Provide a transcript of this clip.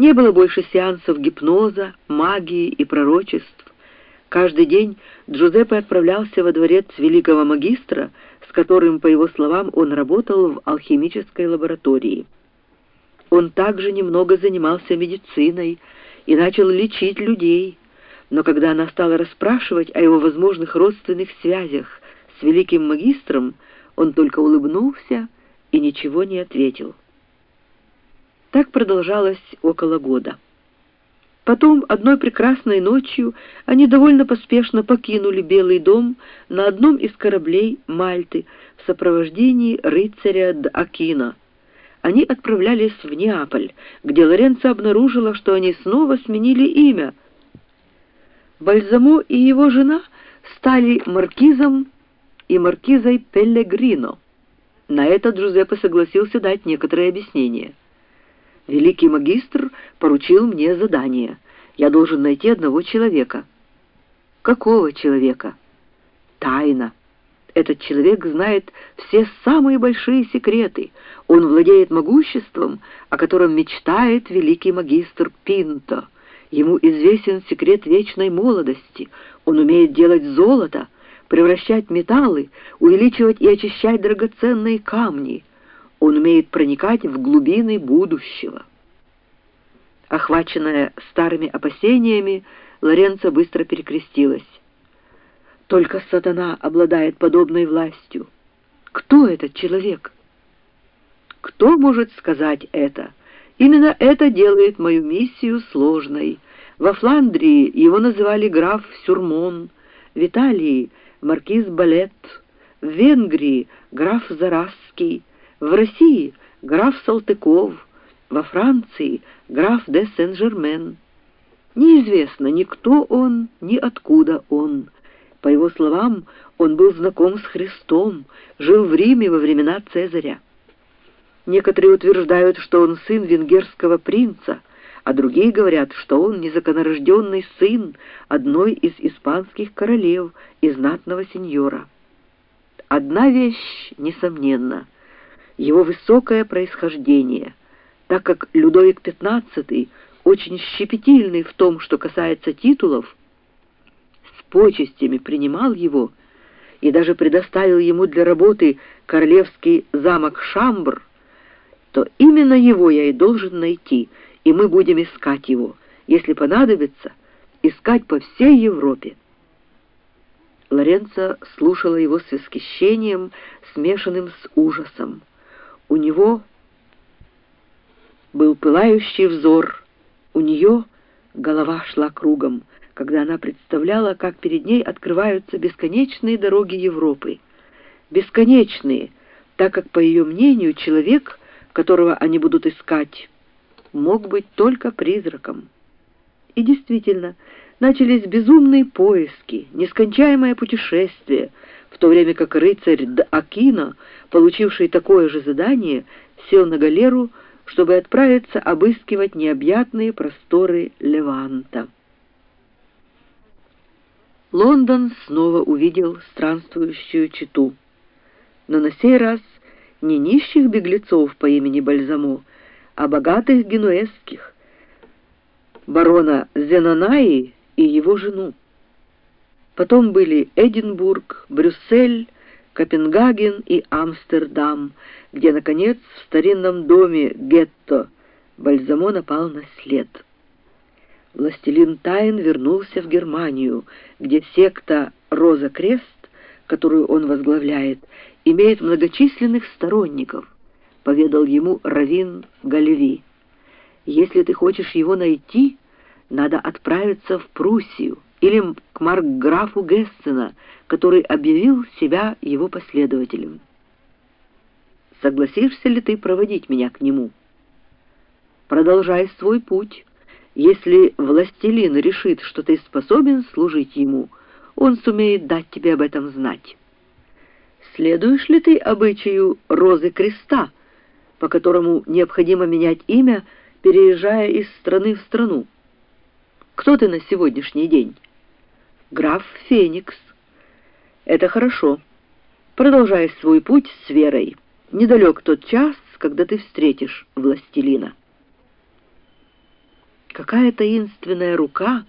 Не было больше сеансов гипноза, магии и пророчеств. Каждый день Джузеппе отправлялся во дворец великого магистра, с которым, по его словам, он работал в алхимической лаборатории. Он также немного занимался медициной и начал лечить людей, но когда она стала расспрашивать о его возможных родственных связях с великим магистром, он только улыбнулся и ничего не ответил. Так продолжалось около года. Потом, одной прекрасной ночью, они довольно поспешно покинули Белый дом на одном из кораблей Мальты в сопровождении рыцаря Д'Акина. Они отправлялись в Неаполь, где Лоренцо обнаружила, что они снова сменили имя. Бальзамо и его жена стали маркизом и маркизой Пеллегрино. На это Джузеппе согласился дать некоторые объяснения. Великий магистр поручил мне задание. Я должен найти одного человека. Какого человека? Тайна. Этот человек знает все самые большие секреты. Он владеет могуществом, о котором мечтает великий магистр Пинто. Ему известен секрет вечной молодости. Он умеет делать золото, превращать металлы, увеличивать и очищать драгоценные камни — он умеет проникать в глубины будущего. Охваченная старыми опасениями, Лоренцо быстро перекрестилась. Только сатана обладает подобной властью. Кто этот человек? Кто может сказать это? Именно это делает мою миссию сложной. Во Фландрии его называли граф Сюрмон, в Италии — маркиз Балет, в Венгрии — граф Зарасский, в России граф Салтыков, во Франции граф де Сен-Жермен. Неизвестно ни кто он, ни откуда он. По его словам, он был знаком с Христом, жил в Риме во времена Цезаря. Некоторые утверждают, что он сын венгерского принца, а другие говорят, что он незаконорожденный сын одной из испанских королев и знатного сеньора. Одна вещь несомненна — его высокое происхождение, так как Людовик XV очень щепетильный в том, что касается титулов, с почестями принимал его и даже предоставил ему для работы королевский замок Шамбр, то именно его я и должен найти, и мы будем искать его, если понадобится, искать по всей Европе. Лоренцо слушала его с восхищением, смешанным с ужасом. У него был пылающий взор, у нее голова шла кругом, когда она представляла, как перед ней открываются бесконечные дороги Европы. Бесконечные, так как, по ее мнению, человек, которого они будут искать, мог быть только призраком. И действительно, начались безумные поиски, нескончаемое путешествие, в то время как рыцарь Д'Акино, получивший такое же задание, сел на галеру, чтобы отправиться обыскивать необъятные просторы Леванта. Лондон снова увидел странствующую читу, но на сей раз не нищих беглецов по имени Бальзамо, а богатых генуэзских, барона Зенонаи и его жену. Потом были Эдинбург, Брюссель, Копенгаген и Амстердам, где, наконец, в старинном доме гетто Бальзамо напал на след. Властелин Тайн вернулся в Германию, где секта «Роза Крест», которую он возглавляет, имеет многочисленных сторонников, поведал ему Равин Галеви. Если ты хочешь его найти, надо отправиться в Пруссию или к маркграфу Гессена, который объявил себя его последователем. Согласишься ли ты проводить меня к нему? Продолжай свой путь. Если властелин решит, что ты способен служить ему, он сумеет дать тебе об этом знать. Следуешь ли ты обычаю розы креста, по которому необходимо менять имя, переезжая из страны в страну? Кто ты на сегодняшний день? Граф Феникс. Это хорошо. Продолжай свой путь с верой. Недалек тот час, когда ты встретишь властелина. Какая таинственная рука